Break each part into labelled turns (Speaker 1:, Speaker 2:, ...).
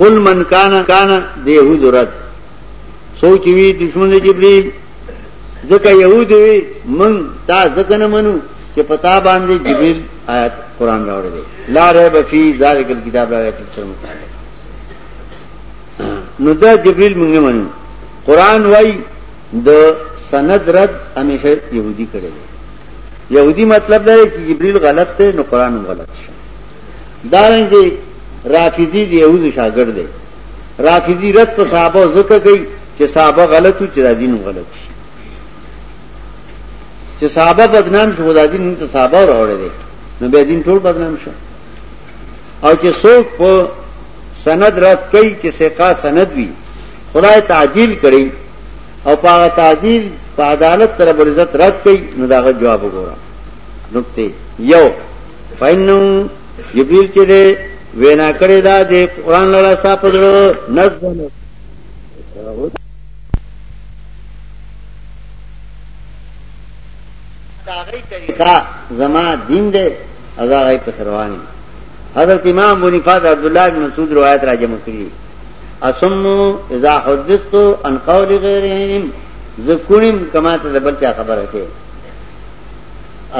Speaker 1: قل من کان کان د يهود رد سوچ وی دشمن د جبريل ځکه يهود وی من تا ځکه نه منو چې پتا باندې جبريل آیات قران راوړل لا ريب فی ذلک الكتاب لا ريب فی نو دا جبريل موږ نه منو قران وای د سند رد همیشه يهودي کړي يهودي مطلب دا دی چې جبريل غلط دی نو قران هم غلط شي دارنګه رافضی دی یهود شاګرد دی رافضی رد په صحابه زکه کوي چې صحابه غلطو چې دا دین غلط شي چې صحابه بدنام شو دا دین ته صحابه راوړی دی نو به دین ټول بدنام شو او چې څوک په سند رد کوي چې سقا سند وي خدای تعدیل کړي او په تعدیل په عدالت تر برزت رد کوي نو دا جواب وګوره نقطه یو فإنه جبريل چې دی وینا کړې ده د قران لړا صاحب درو نزل داغی طریقہ زما دین دے ازا غی پس روانی حضرت امام بنفاد عبداللہ بن مسعود روایت را جمع کری اسمو اذا حدثتو ان قول غیرهم زکونیم کما تا دبل چا خبر ہے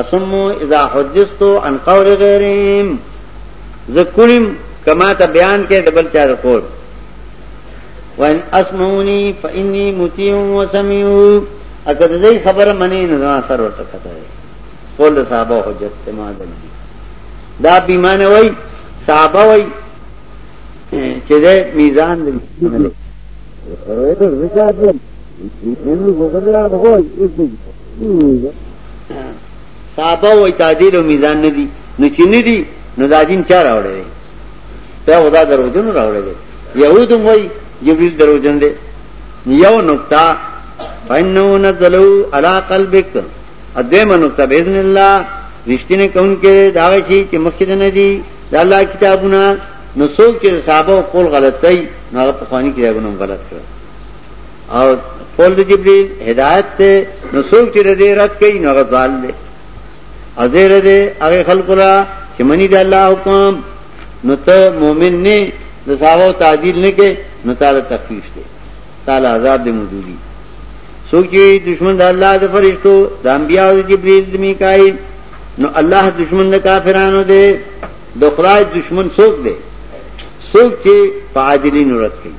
Speaker 1: اسمو اذا حدثتو ان قول غیرهم ذکرم کما ته بیان کې دبل چا رکور وان اسمعونی فانی مطیع و سمیع اکه دې خبره منی نه ځان سر ورته کته قول صحابه حجت ته ما دي دا بیمانه وای صحابه وای چې دې میزان دې ورته ځکه دې دې موږ غوډه غوړ صحابه او تعدیل او میزان نه دي نو چې نه دي نو دا دین چا راوړی دی دا خدا دروځنو راوړی دی يهود هم وایي جبريل دروځن دی یو نقطه فإنه نزلو على قلبك ادمه نقطه باذن الله رښتینه کون کې دا شي چې مخکې نه دي د الله کتابونه نو څوک چې صحابه او قول غلطي نو هغه په خواني کتابونو غلط کړ او قول د جبريل هدایت ته نو څوک چې دې رد کوي نو هغه ضال دی ازیر دې هغه خلق را چې منی د الله حکم نو ته مؤمن نه د صحابه تعدیل نه کې نو تعالی تخفیف دی تعالی عذاب دې موجودي څوک چې دشمن د الله د فرشتو د انبیاء د جبريل د میکائیل نو الله دشمن د کافرانو دی د خدای دشمن څوک دی څوک چې په عادلین رد کوي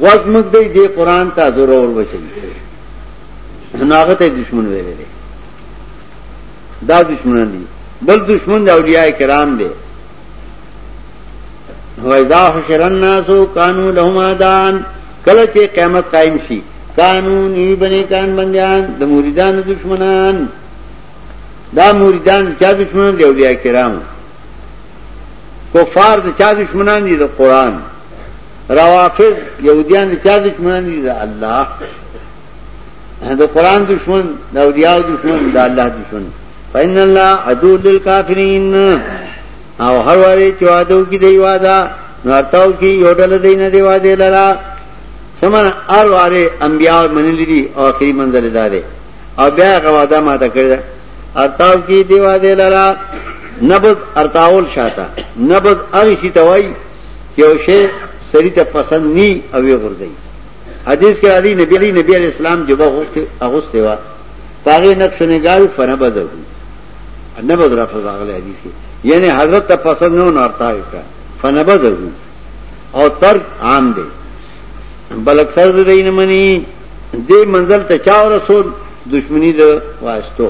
Speaker 1: غوږ مګ دی دی قران ته زور اور بچی ناغه ته دشمن ویلې دی دا دشمنان دي بل دشمن د اولیاء کرام دی وایذا حشر الناس کانوا لهم ادان کله چې قیامت قائم شي قانون ای بنی کان بندیان د مریدان دشمنان دا مریدان چا دشمنان دی اولیاء کرام کفار د چا دشمنان دي د قران روافض يهوديان د چا دشمنان دي دا الله دا قرآن دشمن دا اولیاء دشمن دا الله دشمن فإن الله عدو للكافرين او هر واره چې وعده وکړي دی وعده نو ارتاو کې یو ډول دی نه دی وعده لرا سمن هر واره انبیاء منلي دي او اخري منزل داري او بیا غواده ما ته کړی ارتاو کې دی وعده لرا نبض ارتاول شاته نبض هغه شي توای یو شی سړی ته پسند نی او وی غورځي حدیث کې راځي نبی علی نبی علی اسلام جبه غوښته اغوسته وا پاغه نقش نگار فنا بده نه بدر فضا غل حدیث کې یعنی حضرت ته پسند نه ونارتا وکړه فنا بده او ترک عام دی بل اکثر د دین منی دې منزل ته چا رسول دشمنی د واسطو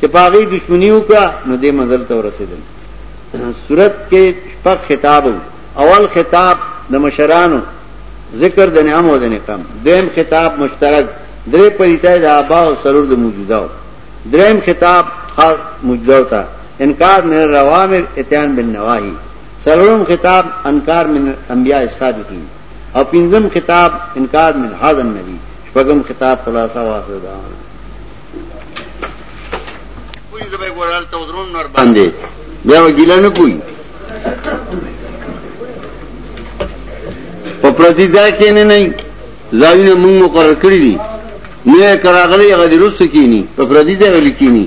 Speaker 1: چې پاغي دشمنی وکړه نو دې منزل ته ورسېدل صورت کې شپږ خطاب اول خطاب د مشرانو ذکر د نعمت او د نقم دیم خطاب مشترک درې پریتای د ابا او سرور د موجوده دریم خطاب خاص موجوده تا انکار من الروامر اتیان بالنواهی سرورم خطاب انکار من انبیاء الصادقین او پنځم خطاب انکار من حاضر نبی شپږم خطاب خلاصہ واخر دا پوری زبای ګورال ته درون نور باندې بیا وګیلا نه پوي په پردي ځای کې نه نه ځایونه موږ مقرر کړی دي نه کراغلی هغه د روس کینی په پردي ځای ولې کینی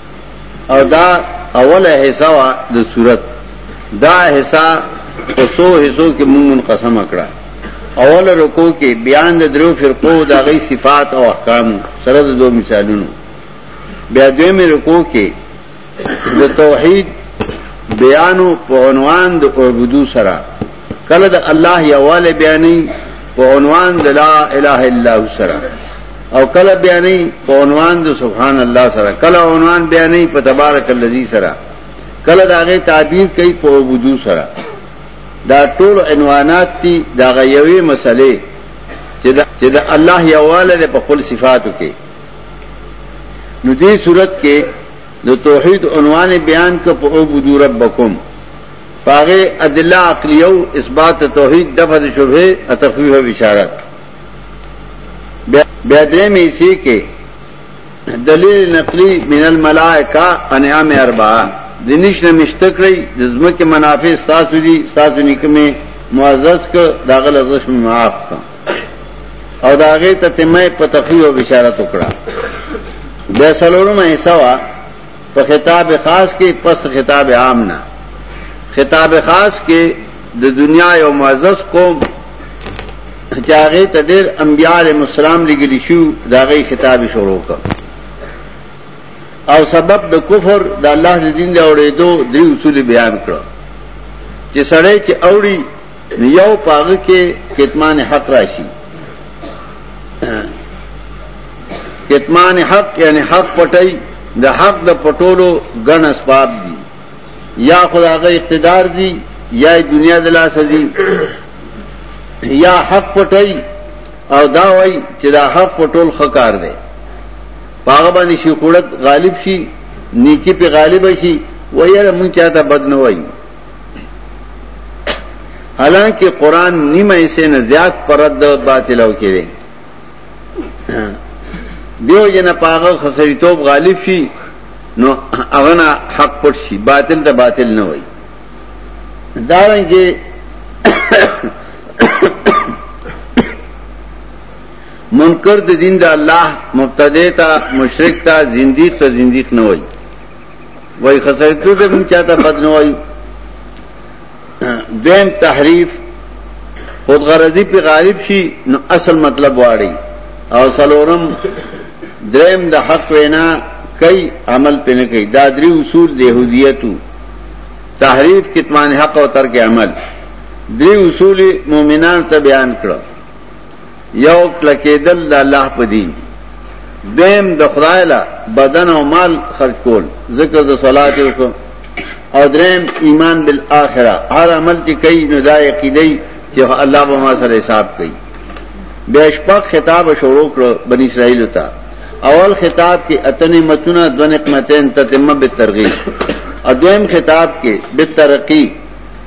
Speaker 1: او دا اوله حصہ وا د صورت دا حصہ په سو حصو کې مونږ منقسم کړه اول رکو کې بیان د درو فرقو د غي صفات او احکام سره د دوه مثالونو بیا دویم رکو کې د توحید بیانو په عنوان د عبادت سره کله د الله یواله بیانې په عنوان د لا اله الا الله سره او کله بیانې په عنوان د سبحان الله سره کله عنوان بیانې په تبارک الذی سره کله داغه تعبیر کوي په وجود سره دا ټول عنوانات دي دا غيوي مسلې چې دا الله یواله په خپل صفاتو کې نو دې صورت کې د توحید عنوان بیان کو په او بدو ربکم پاغه ادله عقلیه او اثبات توحید دفع د شبهه او تخویف او بشارت بیا درې مې سي کې دلیل نقلی من الملائکه انعام اربعه د نشنه مشتکړی د زمکه منافع ساسو دي ساسو نکمه معزز ک داغه لزش معاف کا او داغه ته تمه په تخویف او بشارت وکړه بیا سلورمه حصہ په خطاب خاص کې پس خطاب عام نه خطاب خاص کې د دنیا یو معزز قوم چې هغه ته ډېر انبیاء علیهم السلام لګل شو دا غي خطاب شروع کړ او سبب د کفر د الله د دین له اورېدو د اصول بیان کړ چې سړی چې اوري نو یو په هغه کې کتمان حق راشي کتمان حق یعنی حق پټي د حق د پټولو ګڼ اسباب دي یا خداغه اقتدار دي یا دنیا د لاس دي یا حق پټي او دا وای چې دا حق پټول خکار دی پاغه باندې شي کوړت غالب شي نیکی په غالب شي وایره مونږ چاته بد نه وایو حالانکه قران نیمه یې سه نه زیات پرد باطل او کړي دیو جن پاغه خسریتوب غالب شي نو اغنا حق پټ شي باطل ته باطل نه وای دارنګه منکر د دین د الله مبتدی ته مشرک ته زنديق ته زنديق نه وای وای خسر ته د مون چاته بد نه وای دیم تحریف خود غرضی په غالب شي نو اصل مطلب واړي او سلورم دریم د حق وینا کوي عمل پې نه کوي دا درې اصول د يهودیتو تحریف کتمان حق او ترک عمل درې اصول مؤمنان ته بیان کړو یو کلکېدل د الله په دین دویم د خدای له بدن او مال خرج کول ذکر د صلات وکړو او دریم ایمان بالآخره هر عمل چې کوي نو دا عقیده چې الله به ما سره حساب کوي بیا شپږ خطاب شروع کړو بنی اسرائیل ته اول خطاب کې اتنې متونه دو نعمتین تتمه بالترغیب ادویم خطاب کې بالترقی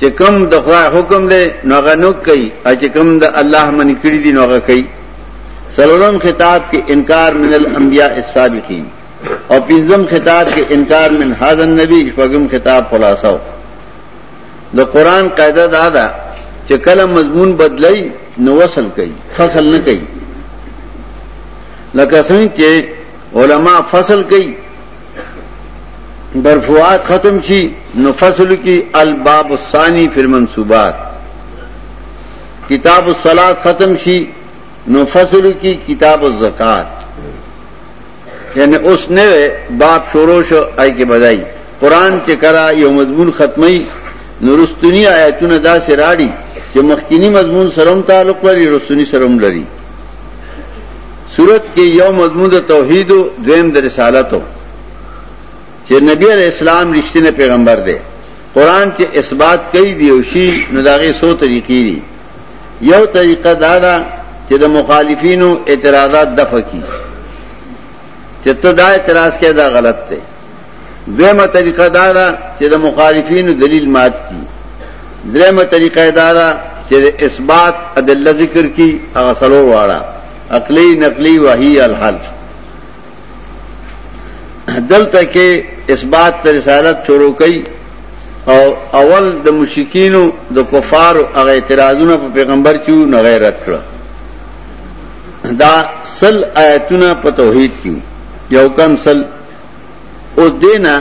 Speaker 1: چې کوم د خدای حکم دی نو هغه نو کوي او چې کوم د الله من کړی دی نو هغه کوي سلورم خطاب کې انکار من الانبیاء السابقین او پنځم خطاب کې انکار من هاذ النبی شپږم خطاب خلاصو د قران قاعده دا ده چې کله مضمون بدلای نو وصل کوي فصل نه کوي لکه څنګه چې علما فصل کوي مرفوعات ختم شي نو فصل کې الباب الثاني فی المنصوبات کتاب الصلاه ختم شي نو فصل کې کتاب الزکات یعنی اوس نه باب شروع شو آی کې بدای قران چې کرا یو مضمون ختمي نورستونی آیاتونه دا سه راړي چې مخکینی مضمون سره تعلق لري رستونی سره لري صورت کې یو مضمون د توحید او دویم د رسالت او چې نبی علی اسلام رښتینه پیغمبر دی قران چې اثبات کوي دی او شی نو داغه سو طریقې دي یو طریقه دا ده چې د مخالفینو اعتراضات دفع کی چې ته دا اعتراض کې دا غلط دی دویمه طریقه دا ده چې د مخالفینو دلیل مات کی دریمه طریقه دا ده چې اثبات ادله ذکر کی هغه سلو واړه عقلی نقلی وحی الحرف دل تک اس بات تر رسالت شروع کئی او اول د مشکینو د کفار او هغه اعتراضونه په پیغمبر کیو نه غیرت کړ دا سل آیتونه په توحید کیو یو کم سل او دینا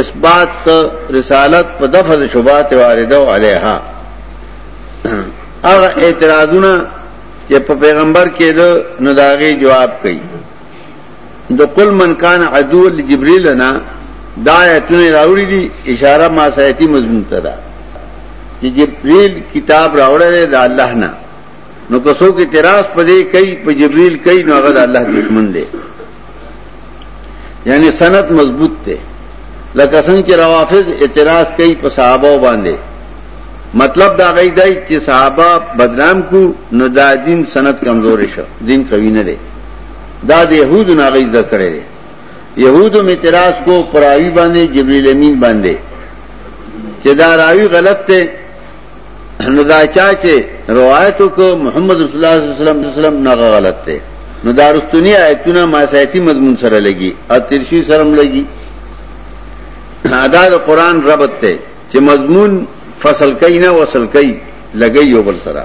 Speaker 1: اس بات تر رسالت په دفعه شوبات وارده علیها هغه اعتراضونه چې په پیغمبر کې ده نو داغه جواب کوي د قل من کان عدو لجبريل نه دا آیتونه راوړي دي اشاره ما سایتی مضمون ته ده چې جبريل کتاب راوړل دی د الله نه نو کسو کې تراس پدې کوي په جبريل کوي نو هغه د الله دشمن دی یعنی سند مضبوط ته لکه څنګه چې روافض اعتراض کوي په صحابه باندې مطلب دا غي دی چې صحابه بدنام کو نو دا دین سند کمزور شو دین قوی نه دی دا د يهودو نه غي ذکر دی يهودو می اعتراض کو پراوی باندې جبرئیل امین باندې چې دا راوی غلط ته نو دا چا چې روایت وکړو محمد رسول الله صلی الله علیه وسلم نه غلط دی نو دا رستونی آیتونه ما سایتی مضمون سره لګي او ترشی سره هم لګي ادا د قران ربط ته چې مضمون فصل کوي نه وصل کوي لګي یو بل سره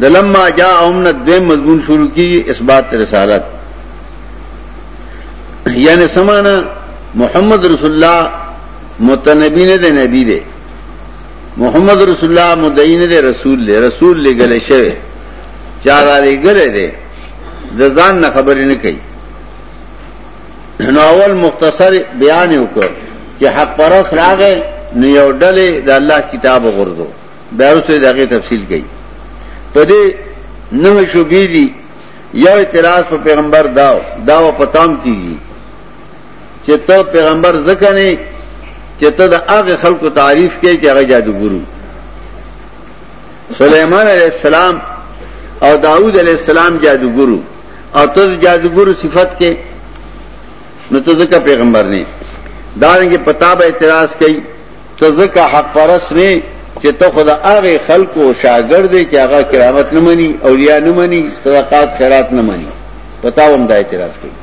Speaker 1: د لما جاء امن دویم مضمون شروع کی اثبات رسالت یعنی سمانا محمد رسول الله متنبی نه دی نبی دی محمد رسول الله مدعی نه دی رسول دی رسول لګل شوی چا را لګل دی د ځان نه خبرې نه کوي نو اول مختصر بیان وکړ چې حق پرس راغې نو یو ډلې د الله کتاب غردو بیا ورته دغه تفصیل کړي په دې نو شوبې دي یو اعتراض په پیغمبر داو داو پتام کیږي چې ته پیغمبر ځکه نه چې ته د هغه خلکو تعریف کې چې هغه جادوګرو سليمان عليه السلام او داوود عليه السلام جادوګرو او ته جادوګرو صفت کې نو ته ځکه پیغمبر نه دارنګه پتا به اعتراض کوي ته ځکه حق پرس نه چې ته خدا هغه خلکو شاګرد چې هغه کرامت نه مني اولیاء نه مني صدقات خیرات نه مني پتا هم دا اعتراض کوي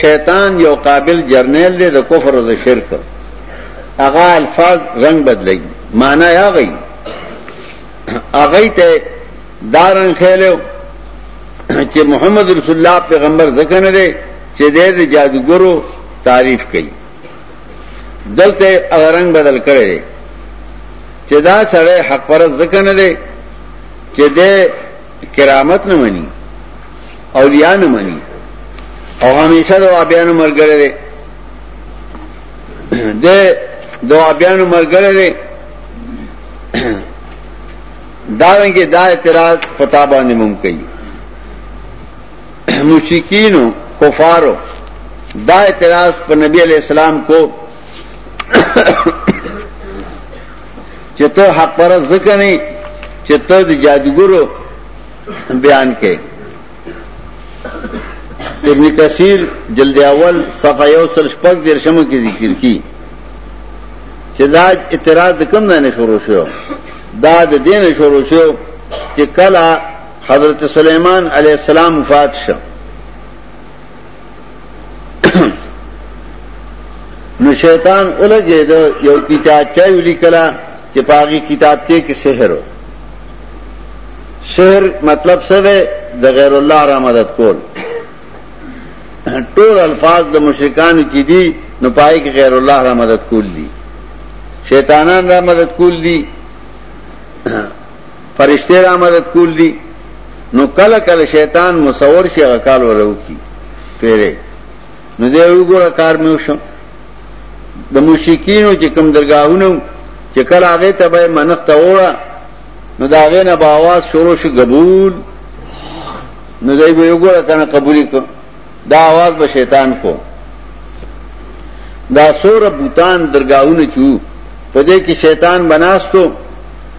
Speaker 1: شیطان یو قابل جرنیل دی د کفر او د شرک هغه الفاظ رنگ بدلی معنی یا غي هغه ته دارن خېلو چې محمد رسول الله پیغمبر ځکه نه دی چې د جادوګرو تعریف کوي دلته هغه رنگ بدل کړی دی چې دا سره حق پرز ځکه نه دی چې د کرامت نه مني اولیاء نه مني او همیشه د وابیانو مرګره دی د د وابیانو مرګره دی دا ونګه دا اعتراض پتا باندې ممکن مشکینو کفارو دا اعتراض پر نبی علیہ السلام کو چې ته حق پرست ځکه نه چې ته د جادوګرو بیان کې ابن کثیر جلد اول صفحه یو سل شپږ درشمه کې ذکر کی چې دا اعتراض کم نه شروع شو دا د دین شروع شو چې کله حضرت سلیمان علیه السلام وفات شو نو شیطان الګې دا یو کتاب چا ویلی کلا چې پاغي کتاب کې کې سحر و سحر مطلب څه دی د غیر الله را مدد کول ټول الفاظ د مشرکان کې دي نو پای کې غیر الله را مدد کول دي شیطانان را مدد کول دي فرشتې را مدد کول دي نو کله کله شیطان مصور شي هغه کار ولا وکي پیره نو دی وګوره کار مې وشو د مشکینو چې کوم درگاهونو چې کله هغه ته به منخ ته وړه نو دا هغه نه باواز شروع شي قبول نو دی به وګوره کنه قبول کو دا आवाज به شیطان کو دا سور بوتان درگاهونه چو په دې کې شیطان بناستو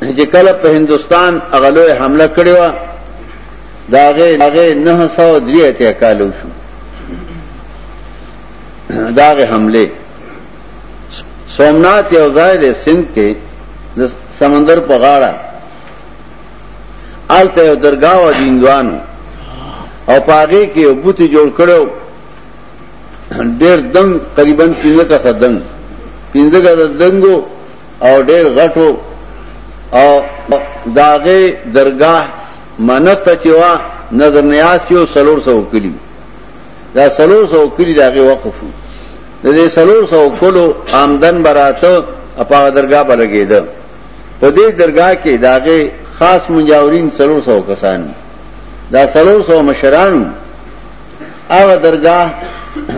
Speaker 1: چې کله په هندستان هغه لوی حمله کړې و دا هغه هغه 903 اتیا کال وشو دا هغه حمله سومنات یو ځای دی سند کې د سمندر په غاړه آلته یو درگاه و دیندوانو او پاغه کې یو بوتي جوړ کړو ډېر دنګ تقریبا 15 کا دنګ 15 کا دنګو او ډېر غټو او داغه درگاه منت چې وا نظر نیاز چې سلور سو کلی دا سلور سو کلی داغه وقف د دې سلور سو کلو آمدن براته اپا درگاه بلګېده په دې درگاه کې داغه خاص منجاورین سلور سو کسان دا سلور سو مشران هغه درگاه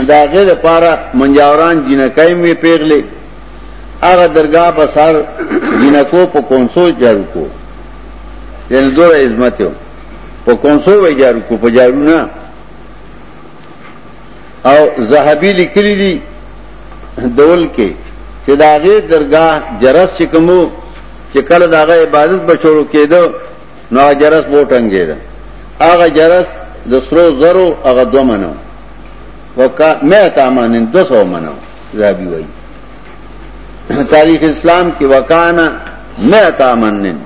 Speaker 1: داغه لپاره منجاوران جنکای می پیغلې هغه درگاه په سر جنکو په کونسو جارو کو یعنی دور عظمت یو په کونسو وی جارو کو په جارو نه او زهبی لیکلی دی دول کې چې دا غي درگاه جرس چې کومو چې کله دا غي عبادت بشورو کېدو نو جرس وو ټنګېده هغه جرس د سرو زرو هغه دوه منو وکا مې تامانن 200 منو زابی وای تاریخ اسلام کې وکانا مئتا منن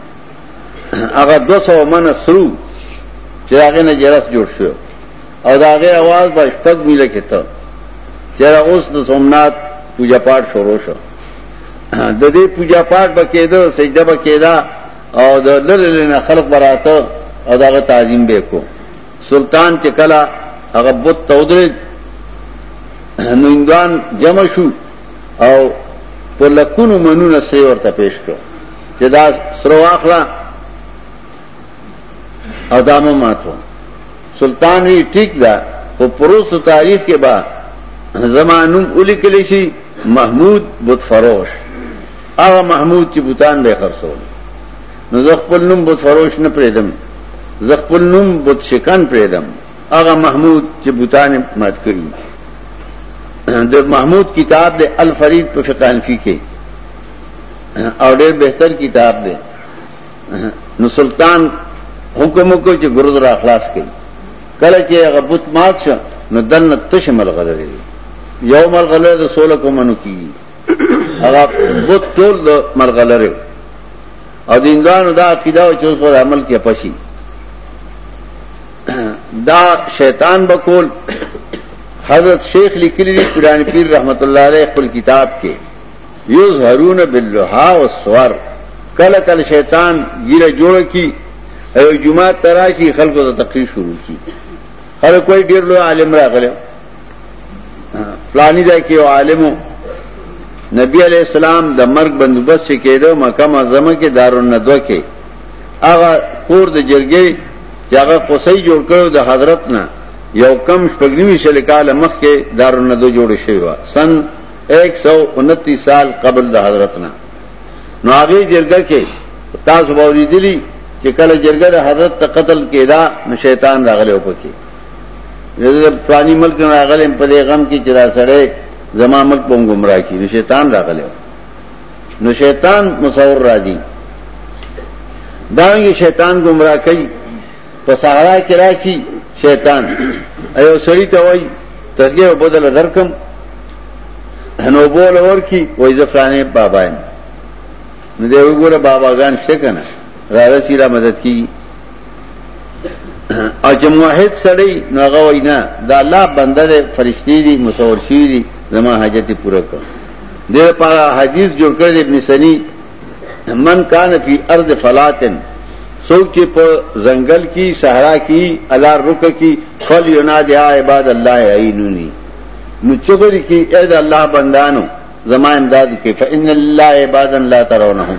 Speaker 1: هغه 200 من سرو چې هغه نه جرس جوړ شو او دا هغه आवाज په شپږ میله کې ته چې اوس د سومنات پوجا پاٹ شروع شو د دې پوجا پاٹ بکیدو سجده بکیدا او د لری نه خلق براته او داغه تعظیم به کو سلطان چې کله هغه بت ته ودرېد نو هندوان جمع شو او په لکونو منونه سره ورته پیش کړو چې دا سره واخلا او دا مو ماتو سلطان وی ټیک دا په پروس تاریخ کې با زمانوم اولی کلی شي محمود بت فروش هغه محمود چې بوتان به خرڅول نو زه خپل نوم بت فروش نه پریدم زه خپل نوم بت شکن پریدم هغه محمود چې بوتان مات کړی د محمود کتاب د الفرید په فقہ حنفی کې او ډېر بهتر کتاب دی نو سلطان حکم وکړ چې ګرود را خلاص کړي کله چې هغه بت مات شو نو دنه تشمل غلره یو مل غلره د سولو کومنو کی هغه بوت ټول د مرغلره او د هندوانو دا عقیده او چې اوس په عمل کې پشي دا شیطان بکول حضرت شیخ لیکلی دی قرآن پیر رحمت الله علیه خپل کتاب کې یظهرون باللها والصور کله کله شیطان ګیره جوړ کی او جمعه تراشی خلکو ته تقریر شروع کی هر کوئی ډیر لوی عالم راغلی فلانی ځای کې عالمو نبی علی السلام د مرګ بندوبست چې کېده مکه معظمه کې دارالندوه کې هغه کور د جرګې چې هغه قصې جوړ کړو د حضرت نه یو کم شپږنیوي شل کال مخکې دارالندوه جوړ شوی و سن 129 سال قبل د حضرت نه نو هغه جرګه کې تاسو باورې دي چې کله جرګه د حضرت ته قتل کېدا نو شیطان راغلی و پکې زه پلاني ملک نه راغلم په دې غم کې چې دا سړی زما ملک په گمراه کې نو شیطان راغلی نو شیطان مصور راځي دا یې شیطان گمراه کوي په صحرا کې راشي شیطان ایو سړی ته وای تسګه بدل درکم نو بول اور کی وای زفرانه بابا نو دی وګوره باباګان شته کنه را رسی را مدد کی او چې موحد سړی نو هغه وای نه دا الله بنده دی فرشتي دي مصور شي دي زما حاجت پوره کړ دې لپاره حدیث جوړ کړی ابن سنی من کان فی ارض فلاتن څوک چې په ځنګل کې صحرا کې الله رک کې فل ینادی عباد الله عینونی نو چګر کې اې د الله بندانو زما امداد کې فإن الله عبادن لا ترونهم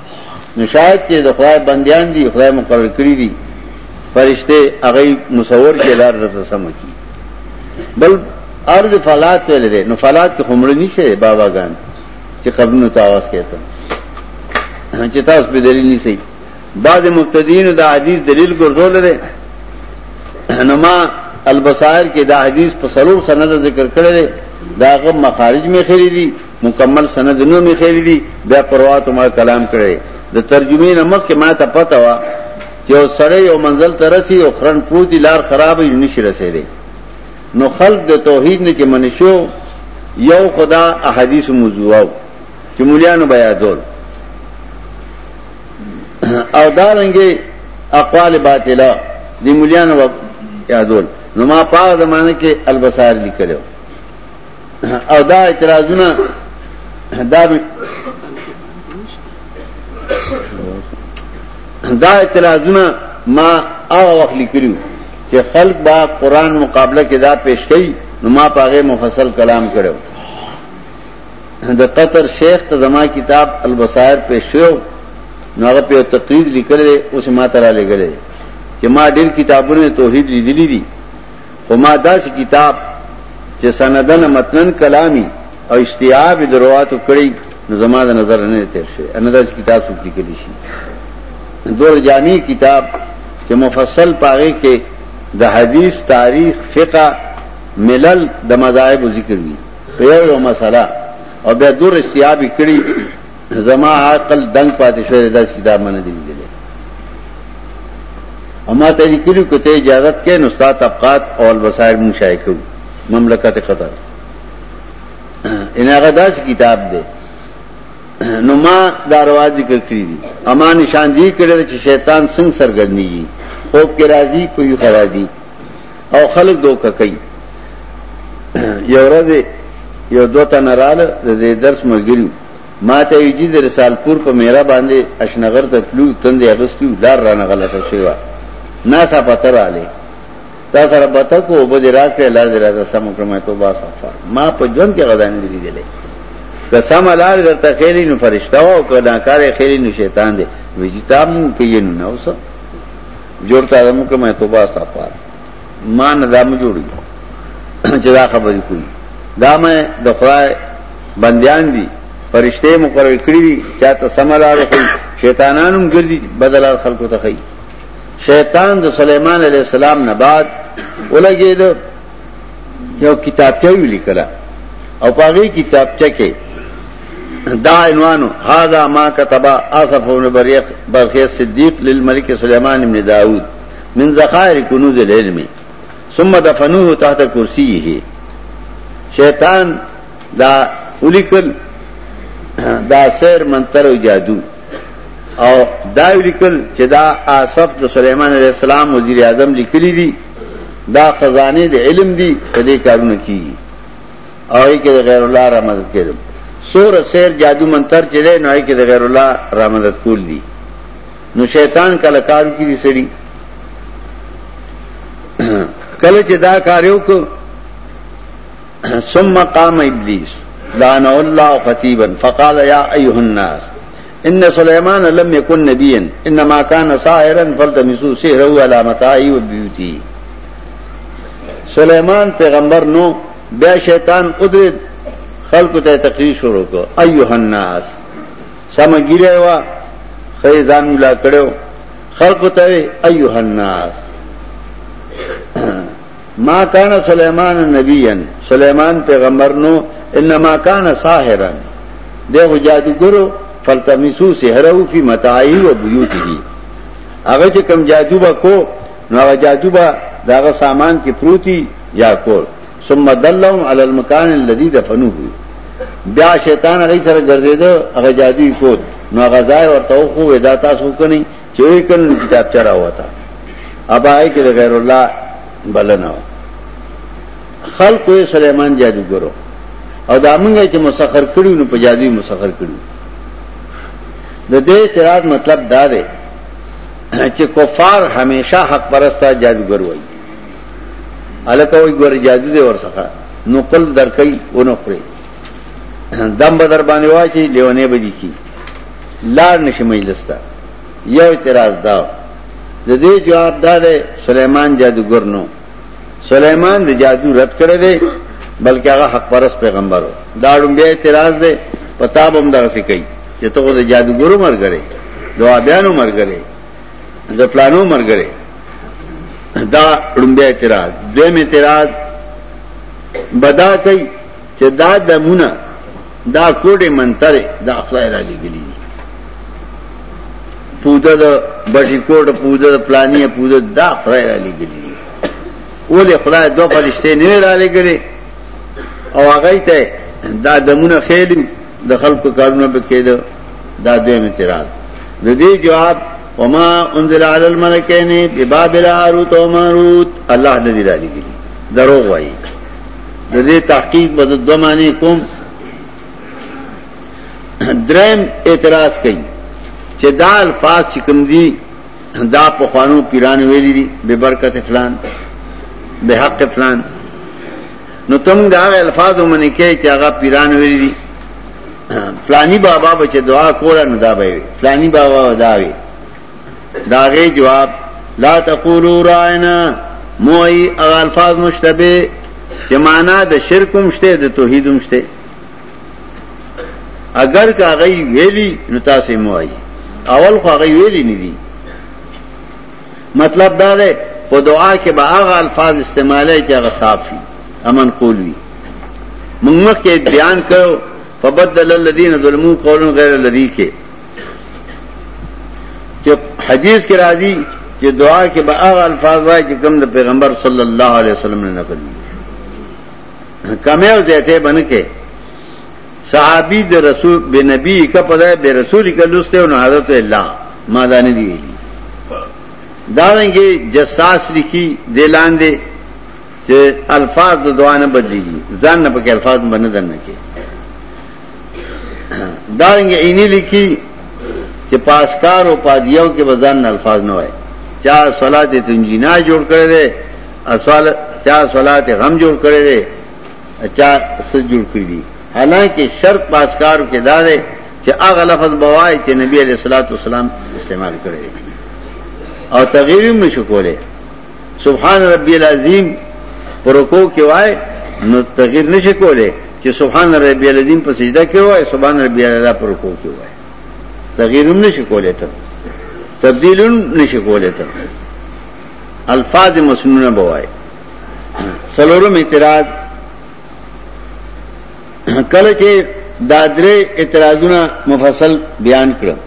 Speaker 1: نو شاید چې د خدای بندیان دي خدای مقرر کړی دي فرشته هغه مصور کې لار درته سم کی بل ارض فلات ویل دي نو فلات کې خمړ نشي بابا ګان چې قبرونو ته आवाज کېته چې تاسو به دلیل نشي بعض مبتدین دا حدیث دلیل ګرځول دي نو ما البصائر کې دا حدیث په سلور سند ذکر کړی دی داغه مخارج می خریدي مکمل سند نو می خېری دی بیا پرواتو ما کلام کړي د ترجمه نه مخ کې ما ته پته وا چې یو سړی یو منزل ته رسی او خرن پروتي لار خراب یې نشي رسیدي نو خلق د توحید نه چې منشو یو خدا احادیث موضوع او چې مولیانو بیا دول او دا رنګي اقوال باطله د مولیانو یادول نو ما پاو زمانه کې البصار لیکلو او دا اعتراضونه دا دا اعتراضونه ما هغه وخت لیکلو چې خلق با قران مقابله کې دا پیش کړي نو ما پاغه مفصل کلام کړو د قطر شیخ ته زما کتاب البصائر پیش شو نو هغه په تقریر لیکل اوس ما ترا لګل چې ما ډېر کتابونه توحید لیدلې دي خو ما داسې کتاب چې سندن متنن کلامی او استیعاب د رواتو کړی نو زما د نظر نه تیر شوی ان داسې کتاب څوک لیکلی شي دور جامع کتاب چې مفصل پاره کې د حدیث تاریخ فقہ ملل د مذاهب ذکر وی په یو مسله او بیا دور استیعاب کړی زما عقل دنګ پاتې شوی دا کتاب باندې دی لیدل اما ته لیکلو کته اجازه کې نو ستا طبقات او الوسائل مون شای کو مملکت قطر ان هغه داس کتاب دی نو ما دا رواج ذکر کړی دي اما نشان دی کړی چې شیطان څنګه سرګرنیږي او کې راضي کوي خراجي او خلق دوک کوي یو ورځ یو دوته نراله د درس ملګری ماته وی جی د رسال پور په میرا باندې اشنغر ته تلو تندې اغستیو لار رانه غلطه شوی و ناسا پته رااله تا سره بته کو وب دې راکړې لار دې راته سم کړم ته با صفه ما په ژوند کې غزا نه لیدلې که سم لار درته خېری نو فرشتہ او که ناکار خېری نو شیطان دی وجتا مون پیینو نو سو جوړتا مو کړم ته با صفه ما نه دا مو جوړي چې دا خبرې کوي دا مې د خدای بندیان دي فرشته مقرر کړی دي چاته سملار خو شیطانانم ګرځي بدلار خلکو ته خي شیطان د سليمان عليه السلام نه بعد ولګید یو کتابچه ولیکل او پاغي کتابچه کې دا عنوانو هاذا ما كتب اصف بن بريق برخي صديق للملك سليمان بن داود من ذخائر کنوز العلم ثم دفنوه تحت کرسیه شیطان دا ولیکل دا سیر منتر او جادو او دا ولیکل چې دا آصف د سليمان عليه السلام وزیر اعظم لیکلی دي دا خزانه د علم دي په دې کارونه کیږي او یې کې غیر الله را مدد کړي سور سیر جادو منتر چې نه یې کې غیر الله را مدد کول دي نو شیطان کله کارو کې دي سړي کله چې دا کار یو کو ثم قام ابلیس لعنه الله خطيبا فقال يا ايها الناس ان سليمان لم يكن نبيا انما كان ساحرا فالتمسوا سحره على متاعي وبيوتي سليمان پیغمبر نو بیا شیطان ادرد خلق ته تقریر شروع کو ایها الناس سمه ګیره وا خې ځان ملا کړو خلق ته ایوه الناس ما کان سليمان نبيا سليمان پیغمبر نو انما کان ساحرا دغه جادوګرو فلتمسو سحرو فی متاعی و بیوته هغه چې کم جادو با کو نو هغه جادو با داغه سامان کې پروتي یا کول ثم دلهم على المكان الذي دفنوه بیا شیطان هغه سره ګرځیدو هغه جادوی کوت نو هغه ځای ورته خو ودا تاسو کني چې وی کنه کتاب چرا وتا ابا ای کې غیر الله بلنه خلق سليمان جادوګرو او دا مونږ چې مسخر کړیو نو په جادوی مسخر کړیو د دې اعتراض مطلب دا دی چې کفار همیشه حق پرستا جادوګر وایي الکه وای ګور جادو دی ورڅخه نو قل درکې ونه خوري دم بدر باندې واچي لیونه بدی کی لار نشي مجلس ته یو اعتراض دا د دې جواب دا دی سليمان جادوګر نو سليمان د جادو رد کړی دی بلکې هغه حق پرس پیغمبر و دا ډوم بیا اعتراض دی پتا به هم دغه څه کوي چې ته د جادوګرو مرګره دوا بیانو مرګره د پلانو مرګره دا لومبه اعتراض دویم اعتراض بدا کوي چې دا دمونه دا کوډه منتره دا خدای را لګلی دي پوده د بټی کوډ پوده د پلانې پوده دا خدای را لګلی دي ولې خدای دوه فرشته نه را لګلی او هغه ته دا دمونه خېلو د خلکو کارونه به کېده دا دې متراد د دې جواب وما انزل علی الملکین ببابل هاروت او ماروت الله دې را لګی درو وایي د دې تحقیق په دوه معنی کوم درم اعتراض کوي چې دا الفاظ چې کوم دي دا په خوانو پیران ویلي دي به برکت فلان به حق فلان نو تم دا الفاظ ومني کې چې هغه پیران ویلي دي فلانی بابا بچ دعا کولا نو دا به فلانی بابا وداوي داغه جواب لا تقولوا راینا موئی او الفاظ مشتبه چې معنا د شرک هم شته د توحید هم شته اگر که هغه ویلی نو تاسو موئی اول خو هغه ویلی نه دي مطلب دا ده په دعا کې به هغه الفاظ استعمالای چې هغه صافي امن قول وي موږ مخکې بیان کړو فبدل الذين ظلموا قولا غير الذي کې چې حدیث کې راځي چې دعا کې به هغه الفاظ وایي چې کوم د پیغمبر صلی الله علیه وسلم نه نقل دي کمه او زیاته باندې کې صحابي د رسول به نبی کا پدای به رسول کلوسته او حضرت الله ما دانه دی دارنګي جساس لکی دلاندې چې الفاظ د دعا نه بدليږي ځان نه پکې الفاظ باندې دنه کې دارنګ عینی لیکي چې پاسکار او پادیو کې بزن الفاظ نه وای چا صلات تنجینا جوړ کړي دي اصل چا صلات غم جوړ کړي دي چا سر جوړ کړي دي حالانکه شرط پاسکار کې دا دی چې هغه لفظ بوای چې نبی علیہ الصلوۃ والسلام استعمال کړي او تغییر هم نشو کولای سبحان ربی العظیم پر رکوع کې وای نو تغییر نشي کوله چې سبحان ربی العظیم په سجده کې وای سبحان ربی الاعلى پر رکوع کې وای تغییر هم نشي کوله ته تبدیل هم نشي کوله ته الفاظ مسنونه بوای سلورم اعتراض کله چې دا درې اعتراضونه مفصل بیان کړم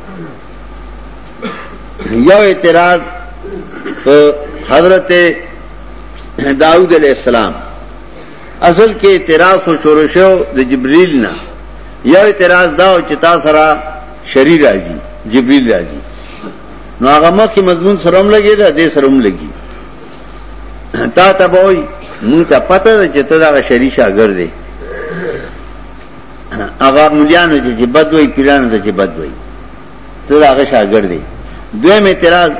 Speaker 1: یو اعتراض حضرت داؤد علیہ السلام اصل کې اعتراض خو شروع شو د جبريل نه یو اعتراض دا او چې تاسو سره شری راځي جبريل راځي نو هغه مخکې مضمون سره هم لګي دا دې سره هم لګي تا ته وای مونږ ته پته ده چې ته دا شری شاګرد دی هغه مليانو چې بد وای پیرانو ته چې بد وای ته دا هغه شاګرد دی دویم اعتراض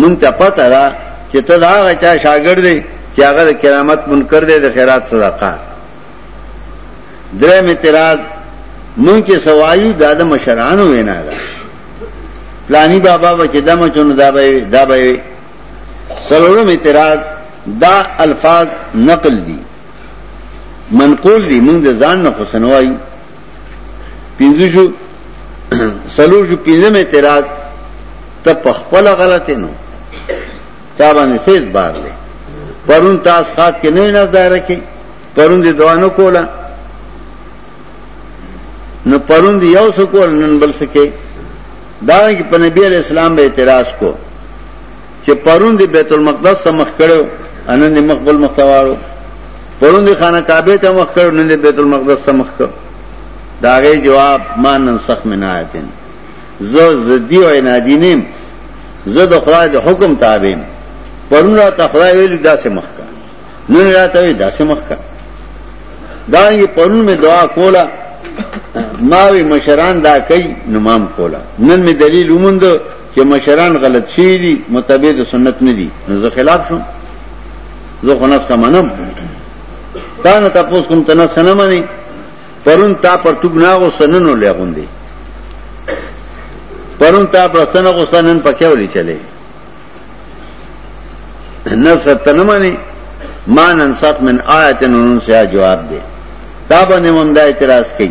Speaker 1: مونږ ته پته ده چې ته دا هغه چا شاګرد دی چې هغه د کرامت منکر دی د خیرات صدقه دریم اعتراض مونږ چې سوایو دا د مشرانو وینا ده پلانی بابا به چې دمه چونو دا به دا به سلورم اعتراض دا الفاظ نقل دي منقول دي مونږ ځان نه خسنوایو پینځو شو سلور شو پینځم اعتراض ته په خپل غلطه نو تا باندې سیز بار لې پرون تاس خاط کې نه نه دایره کې پرون دې دوانو کولا نو پرون دې یو څه کول نن بل څه کې دا کې په نبی علی اسلام به اعتراض کو چې پرون دی بیت المقدس ته مخ کړو انن دی مخ بل مختوارو پرون دی خانه کعبه ته مخ کړو نن دی بیت المقدس ته مخ کړو داغه جواب ما نن سخت من آیتن زه زدی او انادی نیم زه د خدای د حکم تابع پرون را ته خدای ویل داسې مخ کا نن را ته ویل داسې مخ کا دا یې پرون می دعا کوله ماوی مشران دا کوي نمام کوله نن می دلیل ومند چې مشران غلط شي دي متابع د سنت نه دي نو زه خلاف شوم زه خو نس منم تا نه تاسو کوم تنس نه مني پرون تا پر توګ نه غوسنن ولې غوندي پرون تا پر سن غوسنن پکې ولې چلے نس ته نه مني مان انصت من آیتن انسیا جواب دے تا باندې مونږ د اعتراض کړي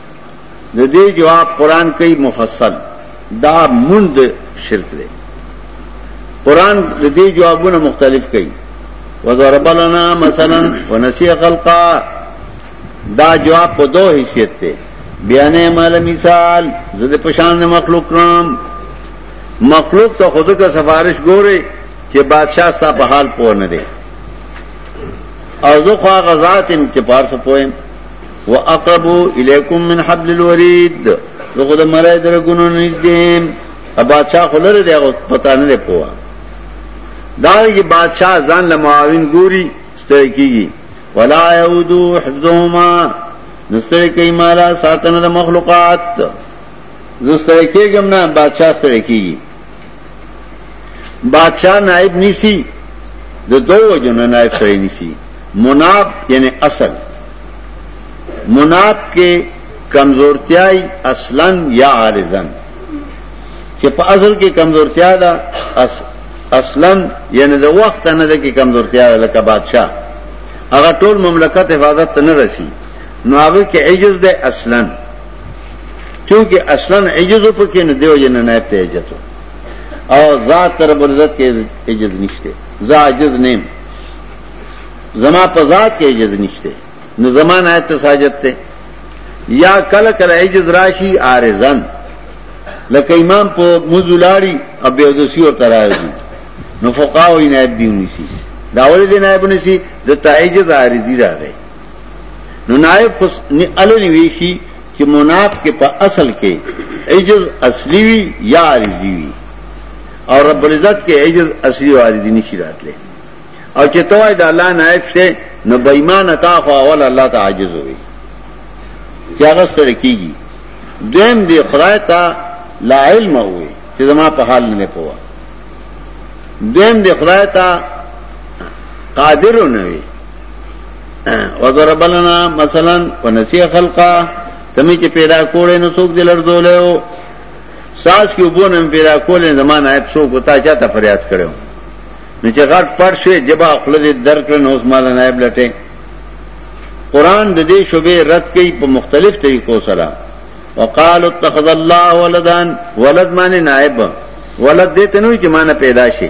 Speaker 1: د دې جواب قران کوي مفصل دا مند شرک دی قران د دې جوابونه مختلف کوي وضرب لنا مثلا ونسي خلقا دا جواب په دوه حیثیت دی بیانې مال مثال زده پشان مخلوق نام مخلوق ته خود کا سفارش ګوري چې بادشاہ ستا په حال پوه نه دی او زه خو غزا تم چې پارس پوهم واقرب الیکم من حبل الورید دغه د مړای درګونو نږدې ابا چا خلره دی او پتا نه دی پوها دا یي بادشاہ ځان له معاون ګوري ستړي کیږي ولا یعودو حفظهما نستړي کوي مالا ساتنه د مخلوقات زستړي کېږم نه بادشاہ ستړي کیږي بادشاہ نائب نیسی د دو وجو نه نائب سره نیسی مناب یعنی اصل مناب کې کمزورتیای اصلا یا عارضا چې په اصل کې کمزورتیا ده اصلا یعنی د وخت نه ده کې کمزورتیا ده لکه بادشاہ هغه ټول مملکت حفاظت نه رسی نو هغه کې عجز ده اصلا کیونکہ اصلا عجز و پکی نو دیو جن نائب تے عجز و او ذات رب العزت کے عجز نشتے زا عجز نیم زما پا ذات کے عجز نشتے نو زما نائب تے ساجت تے یا کل کل عجز راشی آرزن لکه امام په مزولاری او بیودسی او تراجی نو فقاو نائب دیونی سی داولی دی نائب نسی د تایجز عارضی راغی نو نائب خو نه النی وی شي چې مناف کې په اصل کې عجز اصلي وي یا عارضي وي او رب العزت کې عجز اصلي او عارضي نشي راتلی او چې توای د الله نائب شته نو بېمان تا خو اول الله ته عاجز وي چې هغه سره کیږي دویم دی خدای ته لا علم وي چې زما په حال نه پوهه دویم دی خدای ته قادر نه وي وضرب لنا مثلا ونسي خلقا تمه چې پیدا کولې نو څوک دلر زولې ساس کې وبونم پیدا کولې زمان عیب سو کو تا چاته فریاد کړو نو چې غټ پړ شوې جبا خپل دې درکړ نو اوس مال نائب لټه قران د دې شوبې رد کوي په مختلف طریقو سره وقال اتخذ الله ولدان ولد معنی نائب ولد دې ته نو چې معنی پیدا شي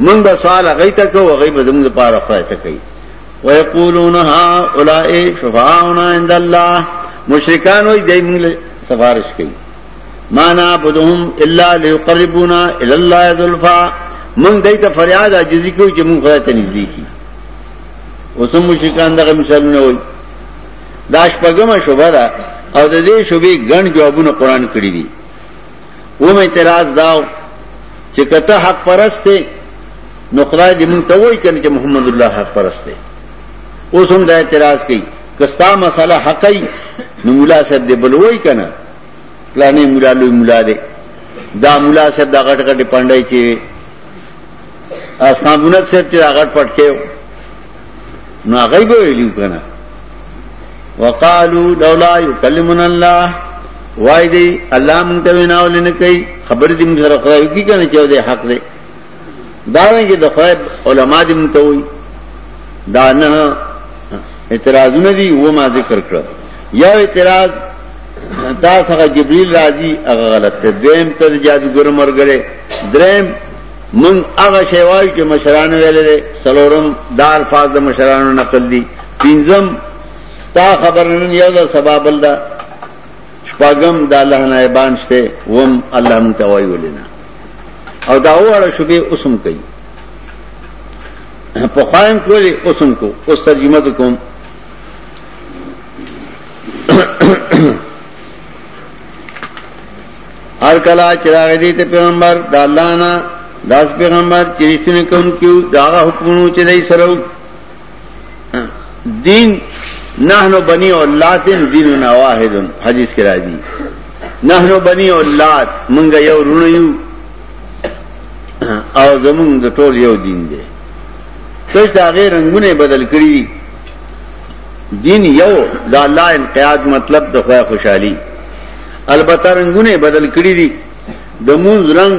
Speaker 1: من به سوال هغه ته کو هغه به زموږ لپاره خدای ته کوي ويقولون ها اولئک شفاعنا عند الله مشرکان وای دای موږ سفارش کوي ما نعبدهم الا ليقربونا الى الله ذلفا من دای ته فریاد عاجزی کوي چې موږ خدای ته نږدې کی اوسم مشرکان دغه مثالونه وای دا شپږمه شوبه ده او د دې شوبې ګڼ جوابونه قران کړی دي اوم اعتراض داو چې کته حق پرسته نو خدای دې مونږ ته وایي کنه چې محمد الله حق پرسته اوس هم دا اعتراض کوي کستا مسله حق ای نو مولا صاحب دې بلوي کنه پلانې مولا لوی مولا دې دا مولا صاحب دا غټ غټ پاندای چې اسنابونت صاحب چې غټ پټ کېو نو هغه به ویلو کنه وقالو لولا یکلمن الله وای دی الله مونږ ته ویناو لنه کوي خبر دې مونږ سره خدای کی کنه چې دې حق دی دا نه چې د خدای علما دې مونږ ته وي دا نه اعتراضونه دي و ما ذکر کړ یا اعتراض دا څنګه جبريل راځي هغه غلط دی دیم ته جادوګر مرګره دریم من هغه شی وایو چې مشرانو ویل دي سلورم دا الفاظ د مشرانو نقل دي پنځم ستا خبرنن یو د سبب الله شپږم د الله نایبان شته وم الله متوي ولنا او دا وړه شوبې اوسم کوي په خایم کولی اوسم کو اوس ترجمه کوم هر کله چې راغی دی ته پیغمبر د الله نه داس پیغمبر چې رښتینه کوم کیو دا حکمونو چې دای سره دین نحنو بنی اولاد دیننا واحد حدیث کې راځي نحنو بنی اولاد مونږ یو رونه یو او زمونږ د ټول یو دین دی څه دا غیر رنگونه بدل کړی دین یو دا الله انقیاد مطلب د خوشحالي البته رنگونه بدل کړی دي د مونږ رنگ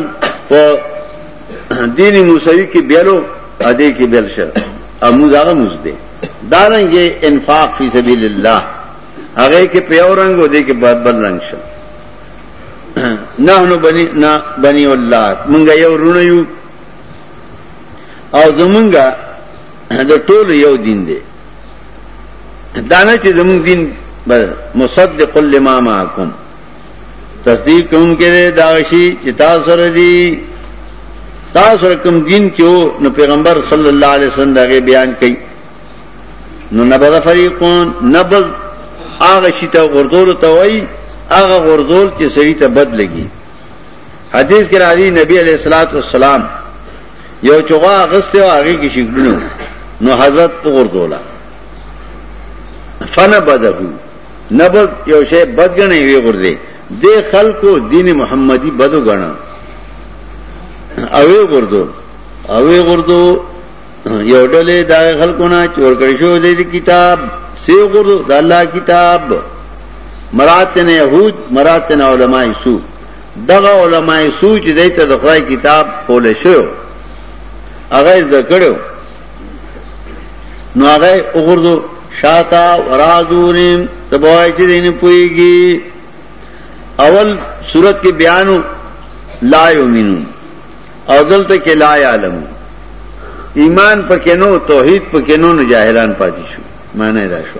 Speaker 1: په دین موسوی کې بیلو اده کې بیل شه امو زغه موز دي دا رنګ انفاق فی سبیل الله هغه کې په یو رنگ او دې کې بل رنگ شه نحنو بنی نا بنی الله مونږ یو رونه یو او زمونږ د ټول یو دین دی دانه چې زموږ دین مصدق لما معکم تصدیق کوم کې دا شی چې تاسو سره دی تاسو سره کوم دین کې وو نو پیغمبر صلی الله علیه وسلم دا بیان کړي نو نبذ فریقون نبذ هغه شی ته غردول ته وای هغه غردول چې سړی ته بد لګي حدیث کې راځي نبی علیہ الصلوۃ والسلام یو چوغا غسته او هغه کې شګړو نو حضرت وګرځولا فن بدو نبد یو شی بدګنې وی ورځي د خلکو دین محمدي بدو غنا اوی ورځو اوی ورځو یو ډلې دا خلکو نه چور کړی شو د کتاب سی ورځو د الله کتاب مراتن یهود مراتن علماء سو دغه علماء سو چې دای ته د خدای کتاب خول شو هغه زده کړو نو هغه وګورځو شاتا ورازورین تبوای چې دین پويږي اول صورت کې بیان لا یمنون او دلته کې لا علم ایمان پکې نو توحید پکې نو جاهلان پاتې شو معنی دا شو